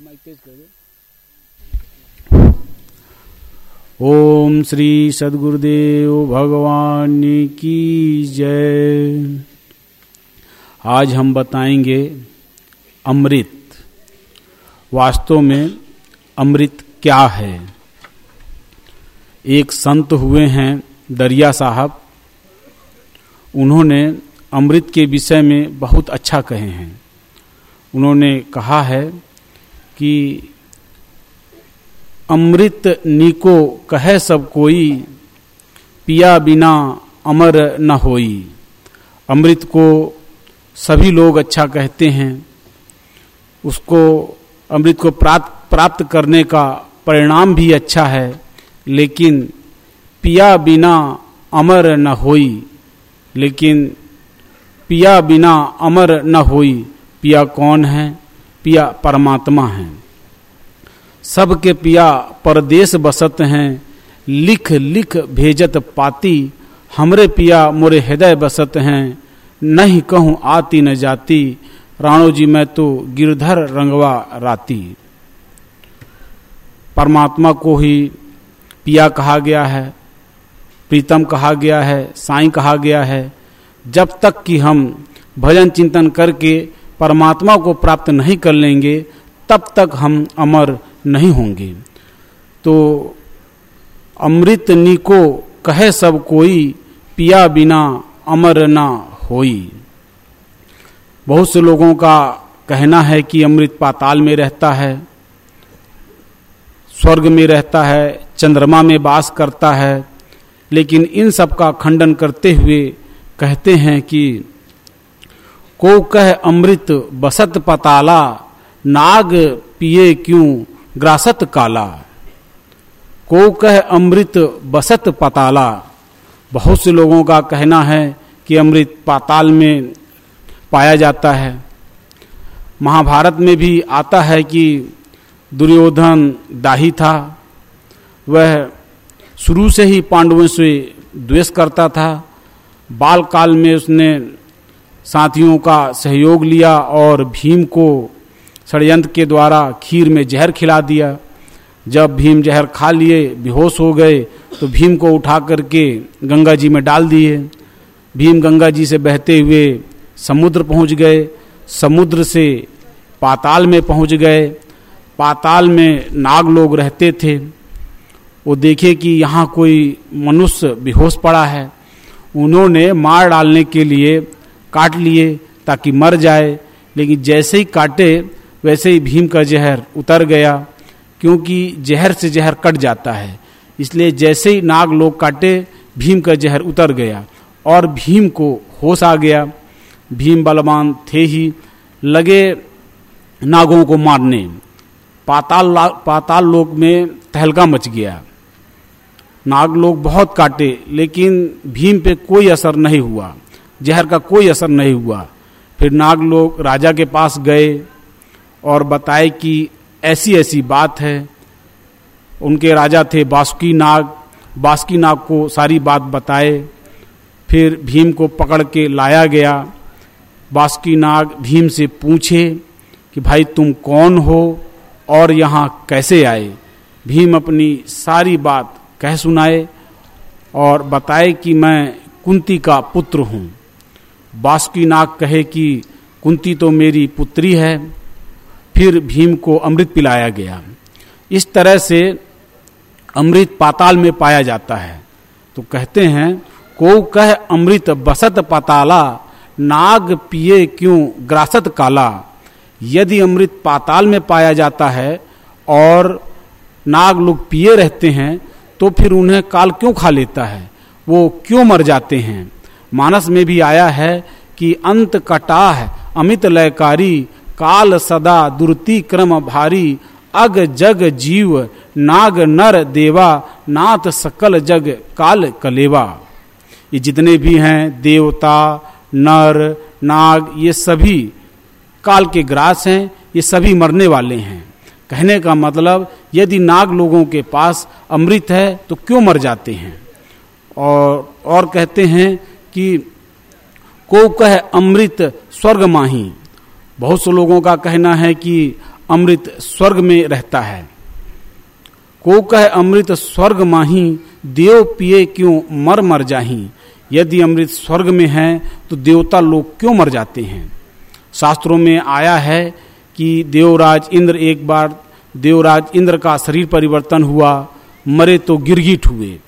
Mic तेज कर दो ओम श्री सदगुरुदेव भगवान की जय। आज हम बताएँगे अमृत। वास्तव में अमृत क्या है? एक संत हुए हैं दरिया साहब। उन्होंने अमृत के विषय में बहुत अच्छा कहे हैं। उन्होंने कहा है कि अमृत निको कहे सब कोई, पिया बिना अमर न होई। अमृत को सभी लोग अच्छा कहते हैं। उसको, अमृत को प्राप्त प्राप्त करने का परिणाम भी अच्छा है, लेकिन पिया बिना अमर न होई, लेकिन पिया बिना अमर न होई, पिया कौन है? पिया परमात्मा है। सबके पिया परदेश बसत हैं, लिख लिख भेजत पाती, हमरे पिया मोरे हृदय बसत हैं, नहीं कहूँ आती न जाती, राणो जी मैं तो गिरधर रंगवा राती। परमात्मा को ही पिया कहा गया है, प्रीतम कहा गया है, साईं कहा गया है, जब तक कि हम भजन चिंतन करके परमात्मा को प्राप्त नहीं कर लेंगे, तब तक हम अमर नहीं होंगे। तो अमृत निको कहे सब कोई, पिया बिना अमर ना होई। बहुत से लोगों का कहना है कि अमृत पाताल में रहता है, स्वर्ग में रहता है, चंद्रमा में वास करता है, लेकिन इन सब का खंडन करते हुए कहते हैं कि को कह अमृत बसत पताला, नाग पिए क्यों ग्रासत काला? को कह अमृत बसत पताला, बहुत से लोगों का कहना है कि अमृत पाताल में पाया जाता है। महाभारत में भी आता है कि दुर्योधन दाही था, वह शुरू से ही पांडवों से द्वेष करता था। बाल काल में उसने साथियों का सहयोग लिया और भीम को षडयंत्र के द्वारा खीर में जहर खिला दिया। जब भीम जहर खा लिए, बेहोश हो गए तो भीम को उठा करके गंगा जी में डाल दिए। भीम गंगा जी से बहते हुए समुद्र पहुँच गए। समुद्र से पाताल में पहुँच गए। पाताल में नाग लोग रहते थे। वो देखे कि यहाँ कोई मनुष्य बेहोश पड़ा है। उन्होंने मार डालने के लिए काट लिए ताकि मर जाए। लेकिन जैसे ही काटे, वैसे ही भीम का जहर उतर गया, क्योंकि जहर से जहर कट जाता है। इसलिए जैसे ही नाग लोग काटे, भीम का जहर उतर गया और भीम को होश आ गया। भीम बलवान थे ही, लगे नागों को मारने। पाताल पाताल लोक में तहलका मच गया। नाग लोग बहुत काटे, लेकिन भीम पे कोई असर नहीं हुआ। जहर का कोई असर नहीं हुआ। फिर नाग लोग राजा के पास गए और बताए कि ऐसी ऐसी बात है। उनके राजा थे बासुकी नाग। बासुकी नाग को सारी बात बताए। फिर भीम को पकड़ के लाया गया। बासुकी नाग भीम से पूछे कि भाई तुम कौन हो और यहाँ कैसे आए? भीम अपनी सारी बात कह सुनाए और बताए कि मैं कुंती का पुत्र हूँ। बासुकी नाग कहे कि, कुंती तो मेरी पुत्री है, फिर भीम को अमृत पिलाया गया। इस तरह से अमृत पाताल में पाया जाता है। तो कहते हैं, को कह अमृत बसत पाताला, नाग पिए क्यों ग्रासत काला? यदि अमृत पाताल में पाया जाता है और नाग लोग पिए रहते हैं तो फिर उन्हें काल क्यों खा लेता है? वो क्यों मर जाते हैं? मानस में भी आया है कि अंत कटाह, अमित लयकारी, काल सदा दुर्ति क्रम भारी, अग जग जीव, नाग नर देवा, नाथ सकल जग, काल कलेवा। ये जितने भी हैं, देवता, नर, नाग, ये सभी काल के ग्रास हैं, ये सभी मरने वाले हैं। कहने का मतलब यदि नाग लोगों के पास अमृत है तो क्यों मर जाते हैं? और और कहते हैं कि को कह अमृत स्वर्ग माही। बहुत से लोगों का कहना है कि अमृत स्वर्ग में रहता है। को कह अमृत स्वर्ग माही, देव पिए क्यों मर मर जाही। यदि अमृत स्वर्ग में है तो देवता लोग क्यों मर जाते हैं? शास्त्रों में आया है कि देवराज इंद्र एक बार, देवराज इंद्र का शरीर परिवर्तन हुआ, मरे तो गिरगिट हुए।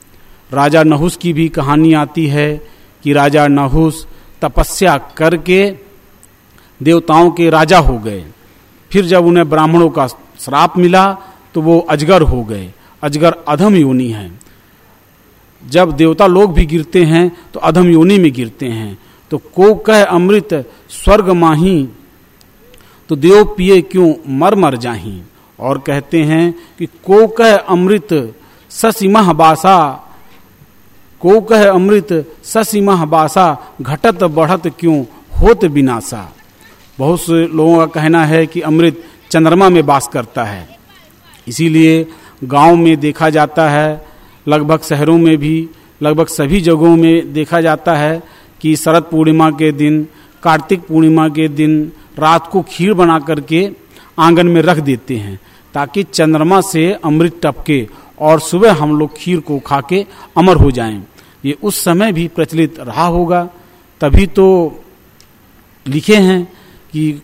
राजा नहुस की भी कहानी आती है कि राजा नहुस तपस्या करके देवताओं के राजा हो गए। फिर जब उन्हें ब्राह्मणों का श्राप मिला तो वो अजगर हो गए। अजगर अधम योनि है। जब देवता लोग भी गिरते हैं तो अधम योनि में गिरते हैं। तो को कह अमृत स्वर्ग माही तो देव पिए क्यों मर मर जाही? और कहते हैं कि को कह अमृत ससीमह बासा को कह अमृत ससीमह बासा, घटत बढ़त क्यों होत बिनासा बहुत से लोगों का कहना है कि अमृत चंद्रमा में बास करता है। इसीलिए गाँव में देखा जाता है, लगभग शहरों में भी, लगभग सभी जगहों में देखा जाता है कि शरद पूर्णिमा के दिन, कार्तिक पूर्णिमा के दिन रात को खीर बना करके आँगन में रख देते हैं, ताकि चंद्रमा से अमृत टपके और सुबह हम लोग खीर को खा के अमर हो जाएँ। ये उस समय भी प्रचलित रहा होगा। तभी तो लिखे हैं कि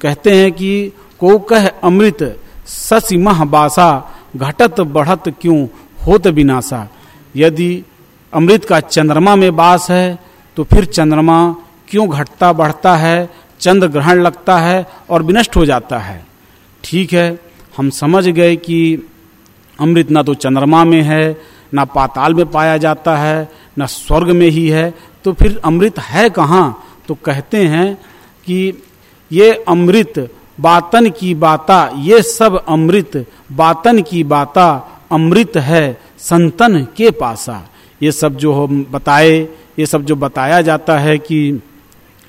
कहते हैं कि को कह अमृत ससीमह बासा, घटत बढ़त क्यों होत विनाशा। यदि अमृत का चंद्रमा में बास है तो फिर चंद्रमा क्यों घटता बढ़ता है, चंद्र ग्रहण लगता है और विनष्ट हो जाता है? ठीक है, हम समझ गए कि अमृत ना तो चंद्रमा में है ना पाताल में पाया जाता है, ना स्वर्ग में ही है। तो फिर अमृत है कहाँ? तो कहते हैं कि ये अमृत, बातन की बाता, ये सब अमृत, बातन की बाता अमृत है, संतन के पासा। ये सब जो हो बताए, ये सब जो बताया जाता है कि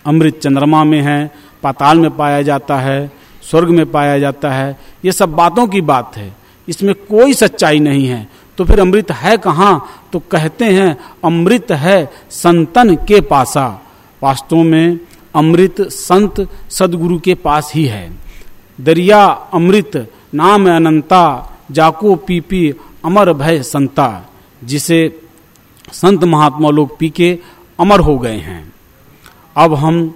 अमृत चंद्रमा में है, पाताल में पाया जाता है, स्वर्ग में पाया जाता है, ये सब बातों की बात है। इसमें कोई सच्चाई नहीं है। तो फिर अमृत है कहाँ? तो कहते हैं, अमृत है संतन के पासा। वास्तव में अमृत संत सदगुरु के पास ही है। दरिया अमृत, नाम अनंता, जाको पी पी अमर भय संता, जिसे संत महात्मा लोग पी के अमर हो गए हैं। अब हम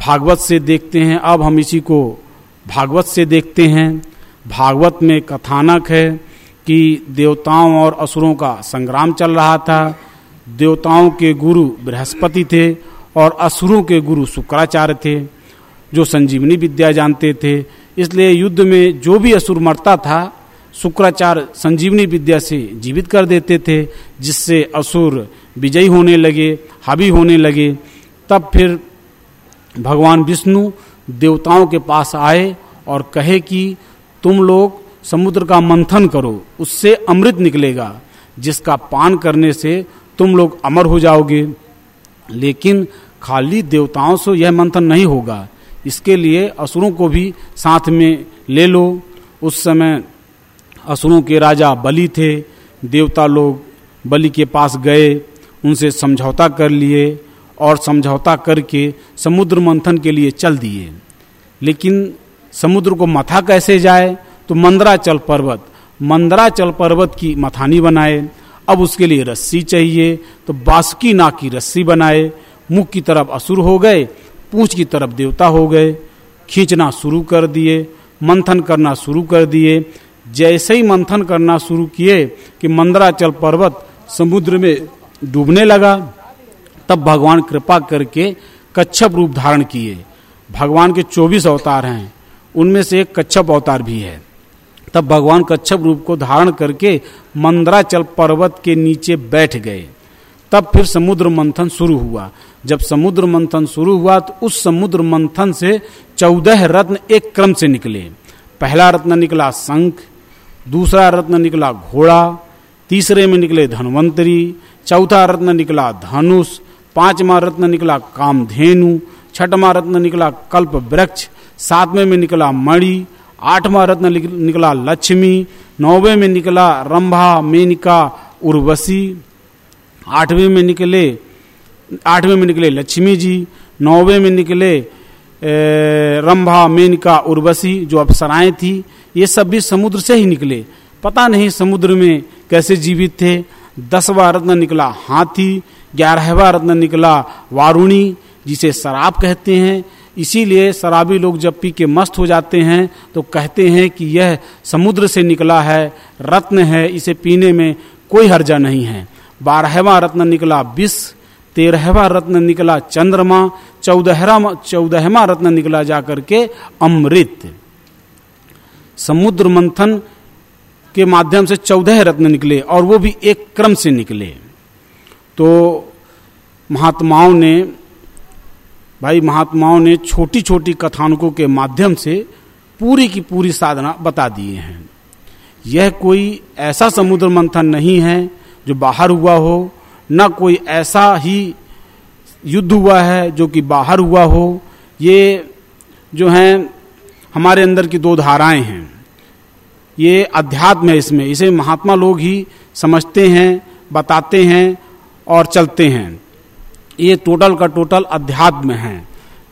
भागवत से देखते हैं, अब हम इसी को भागवत से देखते हैं। भागवत में कथानक है कि देवताओं और असुरों का संग्राम चल रहा था। देवताओं के गुरु बृहस्पति थे और असुरों के गुरु शुक्राचार्य थे, जो संजीवनी विद्या जानते थे। इसलिए युद्ध में जो भी असुर मरता था, शुक्राचार्य संजीवनी विद्या से जीवित कर देते थे, जिससे असुर विजयी होने लगे, हावी होने लगे। तब फिर भगवान विष्णु देवताओं के पास आए और कहे कि, तुम लोग समुद्र का मंथन करो, उससे अमृत निकलेगा, जिसका पान करने से तुम लोग अमर हो जाओगे। लेकिन खाली देवताओं से यह मंथन नहीं होगा। इसके लिए असुरों को भी साथ में ले लो। उस समय असुरों के राजा बलि थे। देवता लोग बलि के पास गए, उनसे समझौता कर लिए और समझौता करके समुद्र मंथन के लिए चल दिए। लेकिन समुद्र को मथा कैसे जाए? तो मंदराचल पर्वत मंदराचल पर्वत की मथानी बनाए। अब उसके लिए रस्सी चाहिए तो बासुकी नाक की रस्सी बनाए। मुख की तरफ़ असुर हो गए, पूछ की तरफ़ देवता हो गए। खींचना शुरू कर दिए, मंथन करना शुरू कर दिए। जैसे ही मंथन करना शुरू किए कि मंदराचल पर्वत समुद्र में डूबने लगा, तब भगवान कृपा करके कच्छप रूप धारण किए। भगवान के चौबीस अवतार हैं, उनमें से एक कच्छप अवतार भी है। तब भगवान कच्छप रूप को धारण करके मंदराचल पर्वत के नीचे बैठ गए। तब फिर समुद्र मंथन शुरू हुआ। जब समुद्र मंथन शुरू हुआ तो उस समुद्र मंथन से चौदह रत्न एक क्रम से निकले। पहला रत्न निकला शंख, दूसरा रत्न निकला घोड़ा, तीसरे में निकले धनवंतरी, चौथा रत्न निकला धनुष, पांचवा रत्न निकला कामधेनु, छठवा रत्न निकला कल्प वृक्ष सातवें में निकला मणि आठवां रत्न निकला लक्ष्मी, नौवे में निकला रंभा, मेनिका, उर्वशी। आठवें में निकले, आठवें में निकले लक्ष्मी जी, नौवे में निकले रंभा, मेनका, उर्वशी, जो अप्सराएँ थी, ये सब भी समुद्र से ही निकले। पता नहीं समुद्र में कैसे जीवित थे। दसवा रत्न निकला हाथी, ग्यारहवा रत्न निकला वारुणी, जिसे शराब कहते हैं। इसीलिए शराबी लोग जब पी के मस्त हो जाते हैं तो कहते हैं कि यह समुद्र से निकला है, रत्न है, इसे पीने में कोई हर्जा नहीं है। बारहवा रत्न निकला विष, तेरहवा रत्न निकला चंद्रमा, चौदहरा चौदहवा रत्न निकला जाकर के अमृत। समुद्र मंथन के माध्यम से चौदह रत्न निकले और वो भी एक क्रम से निकले। तो महात्माओं ने भाई महात्माओं ने छोटी छोटी कथानकों के माध्यम से पूरी की पूरी साधना बता दिए हैं। यह कोई ऐसा समुद्र मंथन नहीं है जो बाहर हुआ हो, न कोई ऐसा ही युद्ध हुआ है जो कि बाहर हुआ हो। ये जो हैं, हमारे अंदर की दो धाराएँ हैं। ये अध्यात्म है इसमें। इसे महात्मा लोग ही समझते हैं, बताते हैं और चलते हैं। ये टोटल का टोटल अध्यात्म है।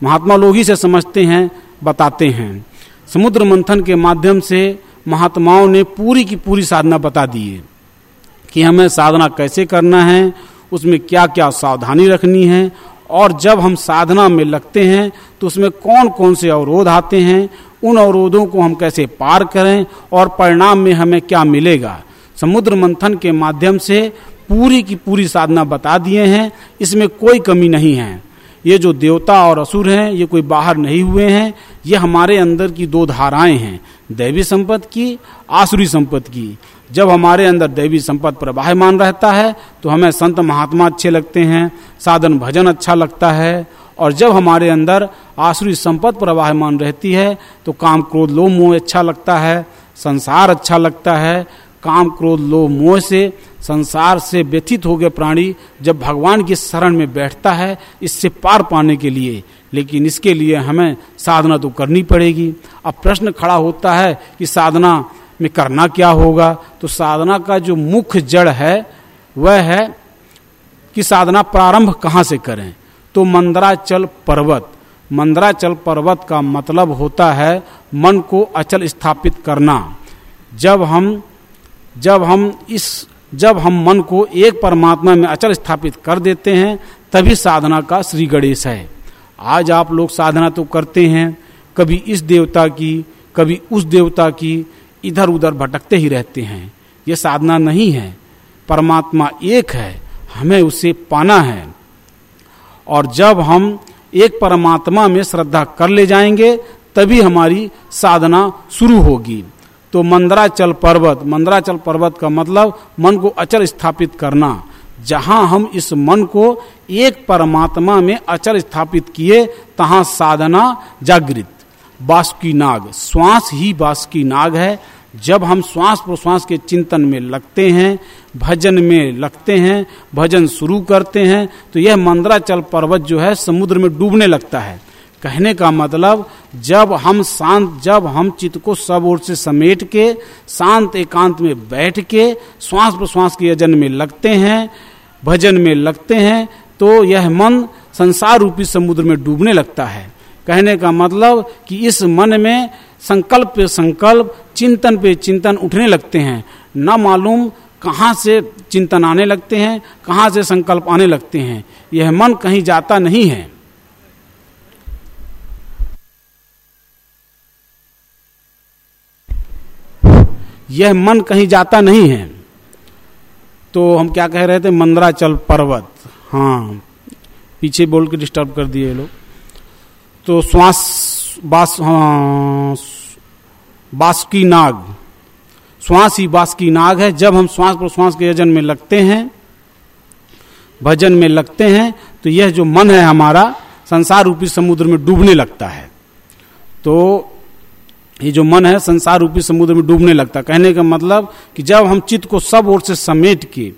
महात्मा लोग ही से समझते हैं, बताते हैं। समुद्र मंथन के माध्यम से महात्माओं ने पूरी की पूरी साधना बता दी है कि हमें साधना कैसे करना है, उसमें क्या क्या सावधानी रखनी है, और जब हम साधना में लगते हैं तो उसमें कौन कौन से अवरोध आते हैं, उन अवरोधों को हम कैसे पार करें, और परिणाम में हमें क्या मिलेगा। समुद्र मंथन के माध्यम से पूरी की पूरी साधना बता दिए हैं, इसमें कोई कमी नहीं है। ये जो देवता और असुर हैं, ये कोई बाहर नहीं हुए हैं, ये हमारे अंदर की दो धाराएँ हैं, दैवी संपत्ति की, आसुरी संपत्ति की। जब हमारे अंदर दैवी संपत्ति प्रवाहमान रहता है तो हमें संत महात्मा अच्छे लगते हैं, साधन भजन अच्छा लगता है, और जब हमारे अंदर आसुरी संपत्ति प्रवाहमान रहती है तो काम क्रोध लोभ मोह अच्छा लगता है, संसार अच्छा लगता है, काम क्रोध लोभ मोह से संसार से व्यथित हो गए प्राणी जब भगवान की शरण में बैठता है, इससे पार पाने के लिए। लेकिन इसके लिए हमें साधना तो करनी पड़ेगी। अब प्रश्न खड़ा होता है कि साधना में करना क्या होगा? तो साधना का जो मुख्य जड़ है, वह है कि साधना प्रारंभ कहाँ से करें? तो मंदराचल पर्वत। मंदराचल पर्वत का मतलब होता है मन को अचल स्थापित करना। जब हम जब हम इस जब हम मन को एक परमात्मा में अचल स्थापित कर देते हैं, तभी साधना का श्री गणेश है। आज आप लोग साधना तो करते हैं, कभी इस देवता की, कभी उस देवता की इधर उधर भटकते ही रहते हैं। ये साधना नहीं है। परमात्मा एक है, हमें उसे पाना है। और जब हम एक परमात्मा में श्रद्धा कर ले जाएँगे, तभी हमारी साधना शुरू होगी। तो मंदराचल पर्वत मंदराचल पर्वत का मतलब मन को अचल स्थापित करना। जहाँ हम इस मन को एक परमात्मा में अचल स्थापित किए, तहां साधना जागृत। बासुकी नाग, श्वास ही बासुकी नाग है। जब हम श्वास प्रश्वास के चिंतन में लगते हैं, भजन में लगते हैं, भजन शुरू करते हैं तो यह मंदराचल पर्वत जो है, समुद्र में डूबने लगता है। कहने का मतलब जब हम शांत, जब हम चित्त को सब ओर से समेट के, शांत एकांत में बैठ के, श्वास प्रश्वास के यजन में लगते हैं, भजन में लगते हैं तो यह मन संसार रूपी समुद्र में डूबने लगता है। कहने का मतलब कि इस मन में संकल्प पे संकल्प, चिंतन पे चिंतन उठने लगते हैं। न मालूम कहाँ से चिंतन आने लगते हैं, कहाँ से संकल्प आने लगते हैं। यह मन कहीं जाता नहीं है। यह मन कहीं जाता नहीं है। तो हम क्या कह रहे थे? मंदराचल पर्वत। हाँ। पीछे बोल के डिस्टर्ब कर दिए लोग। तो श्वास, बास हाँ बासुकी नाग श्वास ही बासुकी नाग है। जब हम श्वास प्रश्वास के यजन में लगते हैं, भजन में लगते हैं तो यह जो मन है हमारा, संसार रूपी समुद्र में डूबने लगता है। तो ये जो मन है, संसार रूपी समुद्र में डूबने लगता। कहने का मतलब कि जब हम चित्त को सब ओर से समेट के,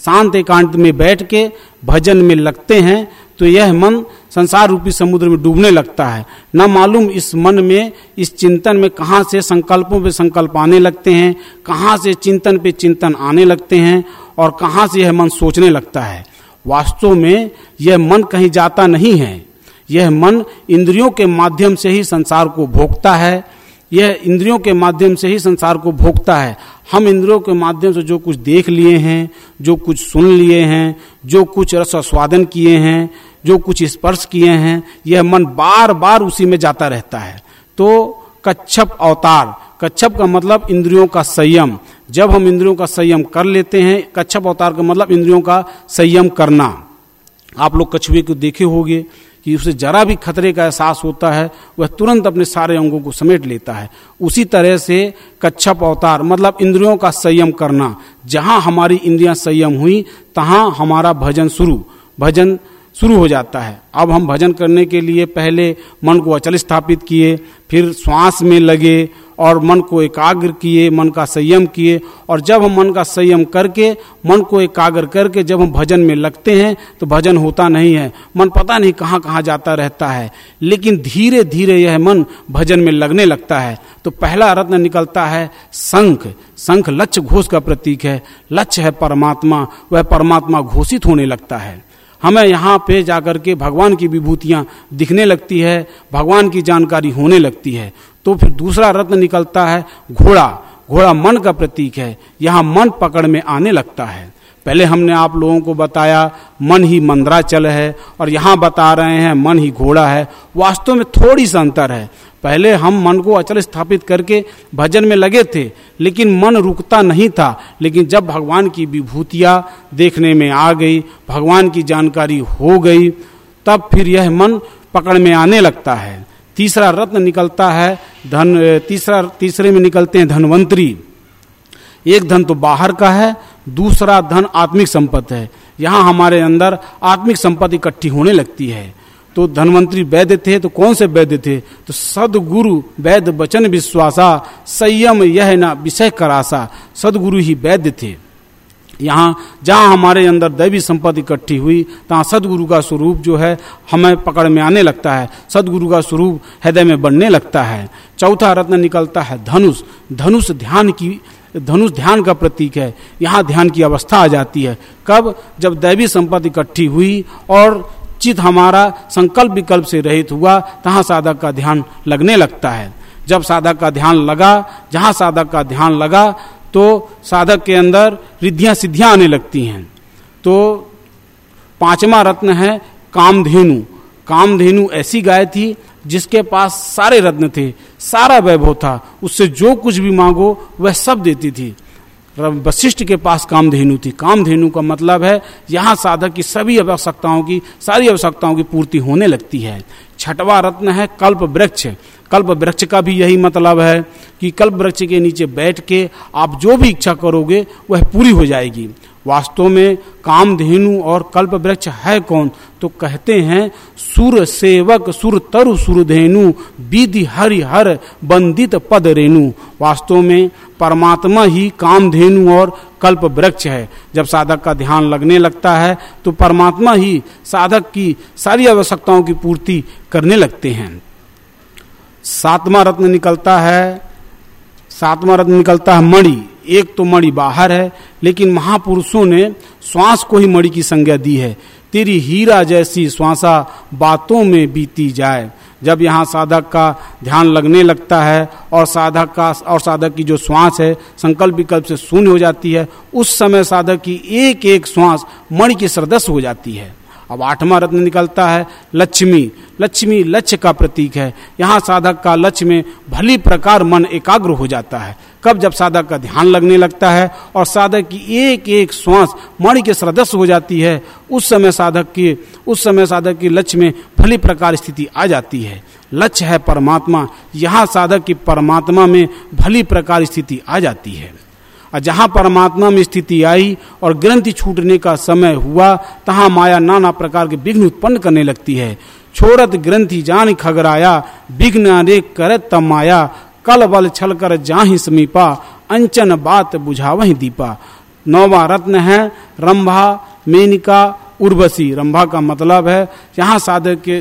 शांत एकांत में बैठ के भजन में लगते हैं तो यह मन संसार रूपी समुद्र में डूबने लगता है। न मालूम इस मन में, इस चिंतन में कहाँ से संकल्पों पे संकल्प आने लगते हैं, कहाँ से चिंतन पे चिंतन आने लगते हैं, और कहाँ से यह मन सोचने लगता है। वास्तव में यह मन कहीं जाता नहीं है। यह मन इंद्रियों के माध्यम से ही संसार को भोगता है यह इंद्रियों के माध्यम से ही संसार को भोगता है। हम इंद्रियों के माध्यम से जो कुछ देख लिए हैं, जो कुछ सुन लिए हैं, जो कुछ रस स्वादन किए हैं, जो कुछ स्पर्श किए हैं, यह मन बार बार उसी में जाता रहता है। तो कच्छप अवतार, कच्छप का मतलब इंद्रियों का संयम। जब हम इंद्रियों का संयम कर लेते हैं, कच्छप अवतार का मतलब इंद्रियों का संयम करना। आप लोग कछुए को देखे होंगे कि उसे जरा भी खतरे का एहसास होता है, वह तुरंत अपने सारे अंगों को समेट लेता है। उसी तरह से कच्छप अवतार मतलब इंद्रियों का संयम करना। जहाँ हमारी इंद्रियाँ संयम हुई, तहां हमारा भजन शुरू। भजन शुरू हो जाता है। अब हम भजन करने के लिए पहले मन को अचल स्थापित किए, फिर श्वास में लगे और मन को एकाग्र किए, मन का संयम किए। और जब हम मन का संयम करके, मन को एकाग्र करके जब हम भजन में लगते हैं तो भजन होता नहीं है। मन पता नहीं कहाँ कहाँ जाता रहता है। लेकिन धीरे धीरे यह मन भजन में लगने लगता है। तो पहला रत्न निकलता है संख शंख लक्ष्य घोष का प्रतीक है। लक्ष्य है परमात्मा। वह परमात्मा घोषित होने लगता है। हमें यहाँ पे जाकर के भगवान की विभूतियाँ दिखने लगती है। भगवान की जानकारी होने लगती है। तो फिर दूसरा रत्न निकलता है घोड़ा। घोड़ा मन का प्रतीक है। यहाँ मन पकड़ में आने लगता है। पहले हमने आप लोगों को बताया, मन ही मंद्राचल है और यहाँ बता रहे हैं मन ही घोड़ा है। वास्तव में थोड़ी सा अंतर है। पहले हम मन को अचल स्थापित करके भजन में लगे थे, लेकिन मन रुकता नहीं था। लेकिन जब भगवान की विभूतियाँ देखने में आ गई, भगवान की जानकारी हो गई, तब फिर यह मन पकड़ में आने लगता है। तीसरा रत्न निकलता है धन तीसरा, तीसरे में निकलते हैं धनवंतरी। एक धन तो बाहर का है, दूसरा धन आत्मिक संपत्ति है। यहाँ हमारे अंदर आत्मिक संपत्ति इकट्ठी होने लगती है। तो धनवंतरी वैद्य थे तो कौन से वैद्य थे? तो सदगुरु वैद्य वचन विश्वासा, संयम यह ना विषय करासा, सदगुरु ही वैद्य थे। यहाँ, जहाँ हमारे अंदर दैवी संपत्ति इकट्ठी हुई, तहाँ सदगुरु का स्वरूप जो है, हमें पकड़ में आने लगता है। सदगुरु का स्वरूप हृदय में बढ़ने लगता है। चौथा रत्न निकलता है धनुष। धनुष ध्यान की, धनुष ध्यान का प्रतीक है। यहाँ ध्यान की अवस्था आ जाती है। कब? जब दैवी संपत्ति इकट्ठी हुई और चित हमारा संकल्प विकल्प से रहित हुआ, तहाँ साधक का ध्यान लगने लगता है। जब साधक का ध्यान लगा, जहाँ साधक का ध्यान लगा तो साधक के अंदर रिद्धियाँ सिद्धियाँ आने लगती हैं। तो पांचवा रत्न है कामधेनु। कामधेनु ऐसी गाय थी जिसके पास सारे रत्न थे, सारा वैभव था। उससे जो कुछ भी मांगो, वह सब देती थी। वशिष्ठ के पास कामधेनु थी। कामधेनु का मतलब है, यहाँ साधक की सभी आवश्यकताओं की, सारी आवश्यकताओं की पूर्ति होने लगती है। छठवा रत्न है कल्प वृक्ष। कल्प वृक्ष का भी यही मतलब है कि कल्प वृक्ष के नीचे बैठ के आप जो भी इच्छा करोगे, वह पूरी हो जाएगी। वास्तव में कामधेनु और कल्प वृक्ष है कौन? तो कहते हैं, सुर सेवक, सुर तरु सुरधेनु विधि हरि हर बंदित पद रेणु वास्तव में परमात्मा ही कामधेनु और कल्प वृक्ष है। जब साधक का ध्यान लगने लगता है तो परमात्मा ही साधक की सारी आवश्यकताओं की पूर्ति करने लगते हैं। सातवां रत्न निकलता है, सातवां रत्न निकलता है मणि। एक तो मणि बाहर है, लेकिन महापुरुषों ने श्वास को ही मणि की संज्ञा दी है। तेरी हीरा जैसी श्वासा बातों में बीती जाए। जब यहाँ साधक का ध्यान लगने लगता है और साधक का, और साधक की जो श्वास है, संकल्प विकल्प से शून्य हो जाती है, उस समय साधक की एक एक श्वास मणि की सदस्य हो जाती है। अब आठवां रत्न निकलता है, लक्ष्मी। लक्ष्मी लक्ष्य का प्रतीक है। यहाँ साधक का लक्ष्य में भली प्रकार मन एकाग्र हो जाता है। कब जब साधक का ध्यान लगने लगता है और साधक की एक एक श्वास मणि के सदस्य हो जाती है, उस समय साधक की, उस समय साधक की लक्ष्य में भली प्रकार स्थिति आ जाती है। लक्ष्य है परमात्मा, यहाँ साधक की परमात्मा में भली प्रकार स्थिति आ जाती है। और जहाँ परमात्मा में स्थिति आई और ग्रंथि छूटने का समय हुआ, तहां माया नाना प्रकार के विघ्न उत्पन्न करने लगती है। छोड़त ग्रंथि जान खगराया, विघ्न अनेक करत तम माया कल बल छल कर जाहि समीपा, अंचन बात बुझावही दीपा। नौवा रत्न है, रंभा, मेनिका, उर्वशी। रंभा का मतलब है, यहाँ साधक के,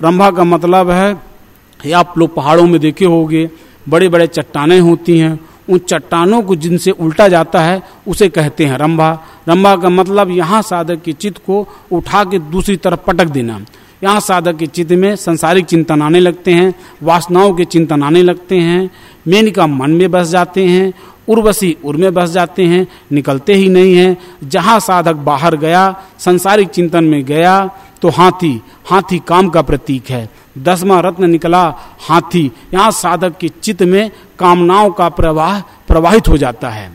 रंभा का मतलब है आप लोग पहाड़ों में देखे होंगे बड़े बड़े चट्टाने होती हैं। उन चट्टानों को जिनसे उल्टा जाता है, उसे कहते हैं रंभा। रंभा का मतलब यहाँ साधक के चित्त को उठा के दूसरी तरफ़ पटक देना। यहाँ साधक के चित्त में संसारिक चिंतन आने लगते हैं, वासनाओं के चिंतन आने लगते हैं मेनिका मन में बस जाते हैं, उर्वशी उर में बस जाते हैं, निकलते ही नहीं हैं। जहाँ साधक बाहर गया, संसारिक चिंतन में गया तो हाथी हाथी काम का प्रतीक है। दसवा रत्न निकला, हाथी, यहाँ साधक के चित्त में कामनाओं का प्रवाह, प्रवाहित हो जाता है।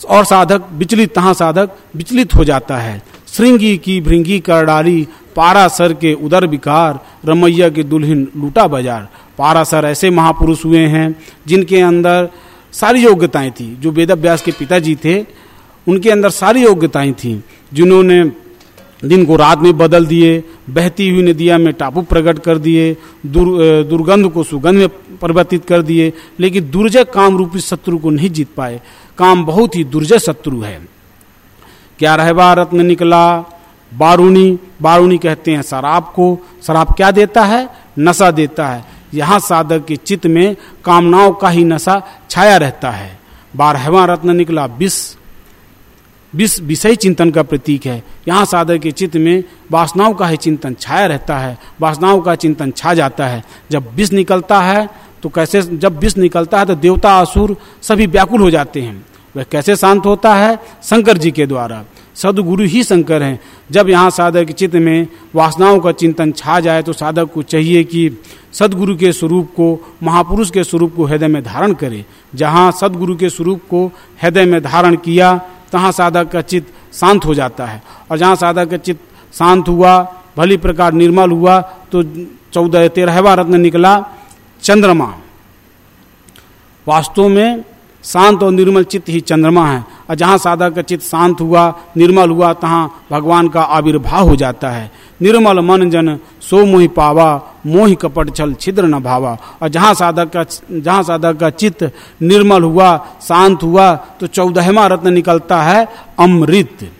और साधक, विचलित, तहा साधक विचलित हो जाता है। श्रृंगी की भृंगी कर डाली पारासर के उदर विकार रमैया के दुल्हन लूटा बाज़ार। पारासर ऐसे महापुरुष हुए हैं जिनके अंदर सारी योग्यताएँ थी। जो वेद व्यास के पिताजी थे उनके अंदर सारी योग्यताएँ थी जिन्होंने दिन को रात में बदल दिए बहती हुई नदिया में टापू प्रकट कर दिए दुर, दुर्गंध को सुगंध में परिवर्तित कर दिए लेकिन दुर्जय काम रूपी शत्रु को नहीं जीत पाए। काम बहुत ही दुर्जय शत्रु है। क्या रहबा रत्न निकला बारूणी बारूणी कहते हैं शराब को शराब क्या देता है? नशा देता है। यहाँ साधक के चित्त में कामनाओं का ही नशा छाया रहता है। बारहवा रत्न निकला, विष विष, विषय चिंतन का प्रतीक है। यहाँ साधक के चित्त में वासनाओं का ही चिंतन छाया रहता है। वासनाओं का चिंतन छा जाता है। जब विष निकलता है तो कैसे, जब विष निकलता है तो देवता, असुर सभी व्याकुल हो जाते हैं। वह कैसे शांत होता है? शंकर जी के द्वारा। सदगुरु ही शंकर हैं। जब यहाँ साधक चित्त में वासनाओं का चिंतन छा जाए तो साधक को चाहिए कि सदगुरु के स्वरूप को, महापुरुष के स्वरूप को हृदय में धारण करे। जहाँ सदगुरु के स्वरूप को हृदय में धारण किया, तहाँ साधक का चित्त शांत हो जाता है। और जहाँ साधक का चित्त शांत हुआ, भली प्रकार निर्मल हुआ तो चौदह तेरहवा रत्न निकला, चंद्रमा। वास्तव में शांत और निर्मल चित्त ही चंद्रमा है। और जहाँ साधक का चित्त शांत हुआ, निर्मल हुआ, तहाँ भगवान का आविर्भाव हो जाता है। निर्मल मन जन सो मोहि पावा, मोहि कपट छल छिद्र न भावा। और जहाँ साधक का जहाँ साधक का चित्त निर्मल हुआ, शांत हुआ तो चौदहवा रत्न निकलता है अमृत।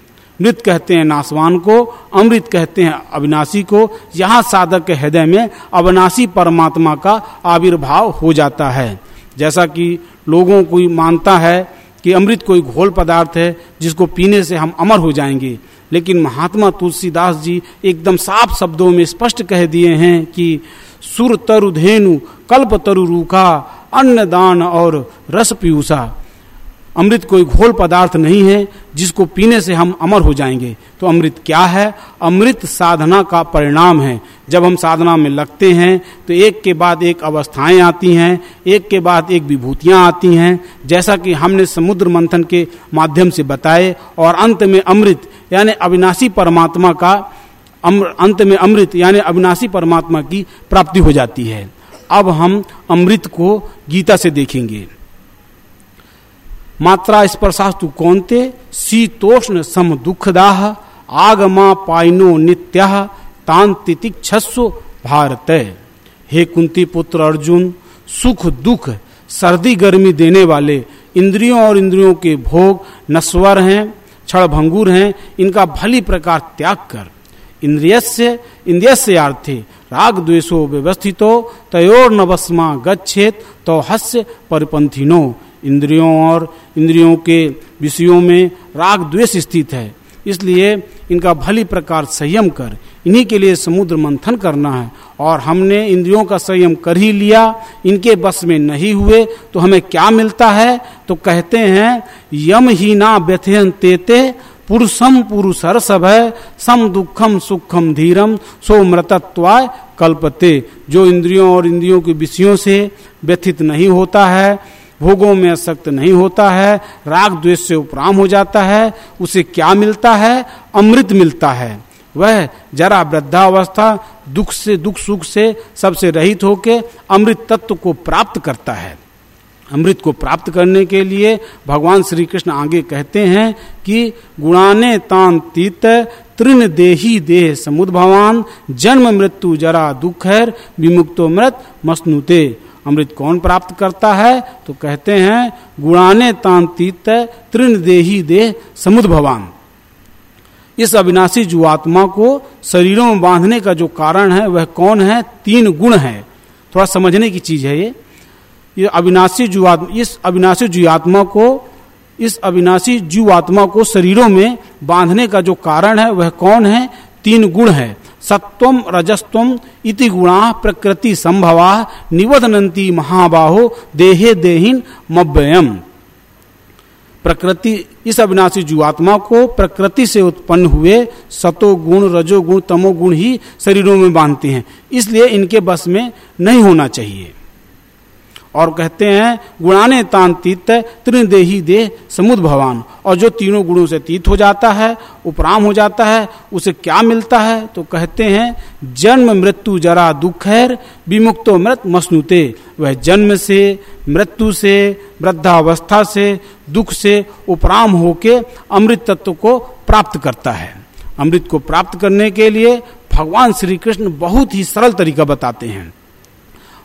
मृत कहते हैं नासवान को, अमृत कहते हैं अविनाशी को। यहाँ साधक के हृदय में अविनाशी परमात्मा का आविर्भाव हो जाता है। जैसा कि लोगों को मानता है कि अमृत कोई घोल पदार्थ है जिसको पीने से हम अमर हो जाएँगे। लेकिन महात्मा तुलसीदास जी एकदम साफ़ शब्दों में स्पष्ट कह दिए हैं कि सुर तरु धेनु कल्प तरु रूखा अन्न दान और रस पीयूषा अमृत कोई घोल पदार्थ नहीं है जिसको पीने से हम अमर हो जाएँगे। तो अमृत क्या है? अमृत साधना का परिणाम है। जब हम साधना में लगते हैं तो एक के बाद एक अवस्थाएँ आती हैं, एक के बाद एक विभूतियाँ आती हैं। जैसा कि हमने समुद्र मंथन के माध्यम से बताए, और अंत में अमृत, यानी अविनाशी परमात्मा का अंत में अमृत, यानी अविनाशी परमात्मा की प्राप्ति हो जाती है। अब हम अमृत को गीता से देखेंगे। मात्रा स्पर्शास्तु कौनते, शीतोष्ण सम दुखदाह, आगमा पाइनो नित्य तांतितिक्षस्व भारत। हे कुंती पुत्र अर्जुन, सुख दुख, सर्दी गर्मी देने वाले, इंद्रियों और इंद्रियों के भोग नस्वर हैं, क्षण भंगुर हैं, इनका भली प्रकार त्याग कर। इंद्रियस्य इंद्रियस्य आर्थे राग द्वेषो व्यवस्थितो तयोर नवस्मा गच्छेत तो हस्य परिपंथिनो इंद्रियों और इंद्रियों के विषयों में राग द्वेष स्थित है। इसलिए इनका भली प्रकार संयम कर, इन्हीं के लिए समुद्र मंथन करना है। और हमने इंद्रियों का संयम कर ही लिया, इनके बस में नहीं हुए तो हमें क्या मिलता है? तो कहते हैं, यम ही ना व्यथयन तेते, पुरुषम पुरुषर सब है, सम दुखम सुखम धीरम, सो मृतत्वाय कल्पते। जो इंद्रियों और इंद्रियों के विषयों से व्यथित नहीं होता है भोगों में असक्त नहीं होता है, राग द्वेष से उपराम हो जाता है, उसे क्या मिलता है? अमृत मिलता है। वह जरा वृद्धावस्था, दुख से, दुख सुख से सबसे रहित होके अमृत तत्व को प्राप्त करता है। अमृत को प्राप्त करने के लिए भगवान श्री कृष्ण आगे कहते हैं कि, गुणाने तान तीत, तृण देही देह समुद्भवान, जन्म मृत्यु जरा दुख है विमुक्तो मृत मसनुते। अमृत कौन प्राप्त करता है? तो कहते हैं, गुणाने तांतीत तृण देही देह समुद भवान इस अविनाशी जीवात्मा को शरीरों में बांधने का जो कारण है, वह कौन है? तीन गुण है। थोड़ा समझने की चीज़ है ये। ये अविनाशी जीवात्मा, इस अविनाशी जुआत्मा को, इस अविनाशी जीवात्मा को शरीरों में बांधने का जो कारण है, वह कौन है? तीन गुण है। सत्वम रजस्वम इति गुणा प्रकृति संभवा निवदनती महाबाहो देहे देहीन मव्ययम। प्रकृति, इस अविनाशी जीवात्मा को प्रकृति से उत्पन्न हुए सतो गुण रजोगुण तमोगुण ही शरीरों में बांधते हैं। इसलिए इनके बस में नहीं होना चाहिए। और कहते हैं, गुणाने तान तीत, त्रिदेही देह समुद भवान। और जो तीनों गुणों से तीत हो जाता है, उपराम हो जाता है, उसे क्या मिलता है? तो कहते हैं, जन्म मृत्यु जरा दुख है विमुक्तो मृत मसनुते। वह जन्म से, मृत्यु से, वृद्धावस्था से, दुख से उपराम होके अमृत तत्व को प्राप्त करता है। अमृत को प्राप्त करने के लिए भगवान श्री कृष्ण बहुत ही सरल तरीका बताते हैं।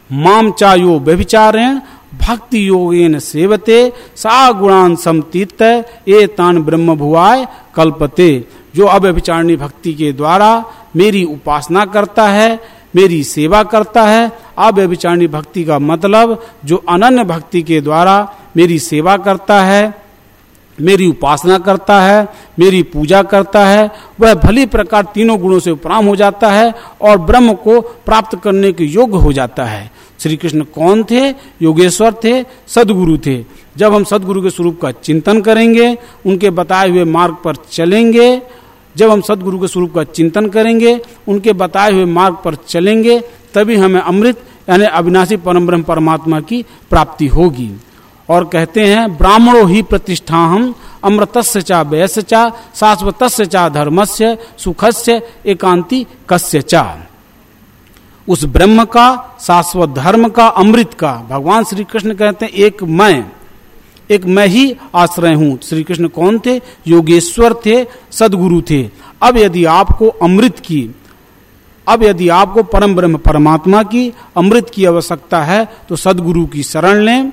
माम चायो व्यभिचारेण, भक्ति योगेन सेवते, सा गुणान समतीत ए तान ब्रह्म भुआय कल्पते। जो अव्यभिचारणी भक्ति के द्वारा मेरी उपासना करता है, मेरी सेवा करता है, अव्यभिचारणी भक्ति का मतलब जो अनन्य भक्ति के द्वारा मेरी सेवा करता है, मेरी उपासना करता है, मेरी पूजा करता है, वह भली प्रकार तीनों गुणों से उपराम हो जाता है और ब्रह्म को प्राप्त करने के योग्य हो जाता है। श्री कृष्ण कौन थे? योगेश्वर थे, सदगुरु थे। जब हम सदगुरु के स्वरूप का चिंतन करेंगे, उनके बताए हुए मार्ग पर चलेंगे, जब हम सदगुरु के स्वरूप का चिंतन करेंगे, उनके बताए हुए मार्ग पर चलेंगे, तभी हमें अमृत, यानी अविनाशी परम ब्रह्म परमात्मा की प्राप्ति होगी। और कहते हैं, ब्राह्मणों ही प्रतिष्ठा हम अमृतस्य चा व्यस्य चा, शाश्वतस्य चा धर्मस्य, सुखस्य एकांति कस्य चा। उस ब्रह्म का, शाश्वत धर्म का, अमृत का। भगवान श्री कृष्ण कहते हैं, एक मैं एक मैं ही आश्रय हूँ। श्री कृष्ण कौन थे? योगेश्वर थे, सदगुरु थे। अब यदि आपको अमृत की, अब यदि आपको परम ब्रह्म परमात्मा की अमृत की आवश्यकता है तो सदगुरु की शरण लें,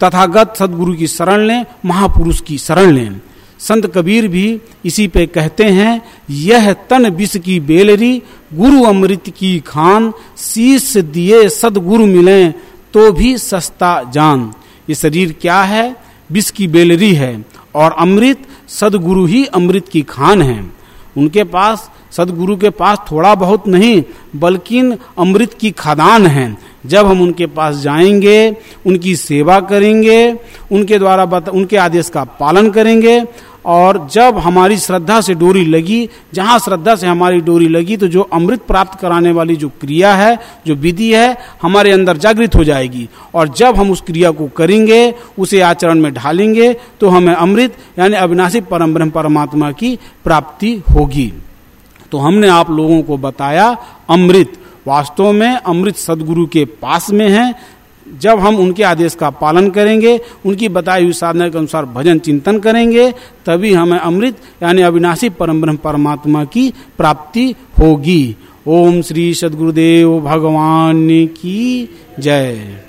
तथागत सदगुरु की शरण लें, महापुरुष की शरण लें। संत कबीर भी इसी पे कहते हैं, यह तन विष की बेलरी, गुरु अमृत की खान, शीश दिए सदगुरु मिले तो भी सस्ता जान। ये शरीर क्या है? विष की बेलरी है, और अमृत सदगुरु ही अमृत की खान है। उनके पास, सदगुरु के पास थोड़ा बहुत नहीं, बल्कि अमृत की खदान है। जब हम उनके पास जाएँगे, उनकी सेवा करेंगे, उनके द्वारा उनके आदेश का पालन करेंगे और जब हमारी श्रद्धा से डोरी लगी, जहाँ श्रद्धा से हमारी डोरी लगी तो जो अमृत प्राप्त कराने वाली जो क्रिया है, जो विधि है, हमारे अंदर जागृत हो जाएगी। और जब हम उस क्रिया को करेंगे, उसे आचरण में ढालेंगे तो हमें अमृत, यानी अविनाशी परम ब्रह्म परमात्मा की प्राप्ति होगी। तो हमने आप लोगों को बताया, अमृत। वास्तव में अमृत सदगुरु के पास में है जब हम उनके आदेश का पालन करेंगे, उनकी बताई हुई साधना के अनुसार भजन चिंतन करेंगे, तभी हमें अमृत यानी अविनाशी परम ब्रह्म परमात्मा की प्राप्ति होगी। ओम श्री सदगुरुदेव भगवान की जय।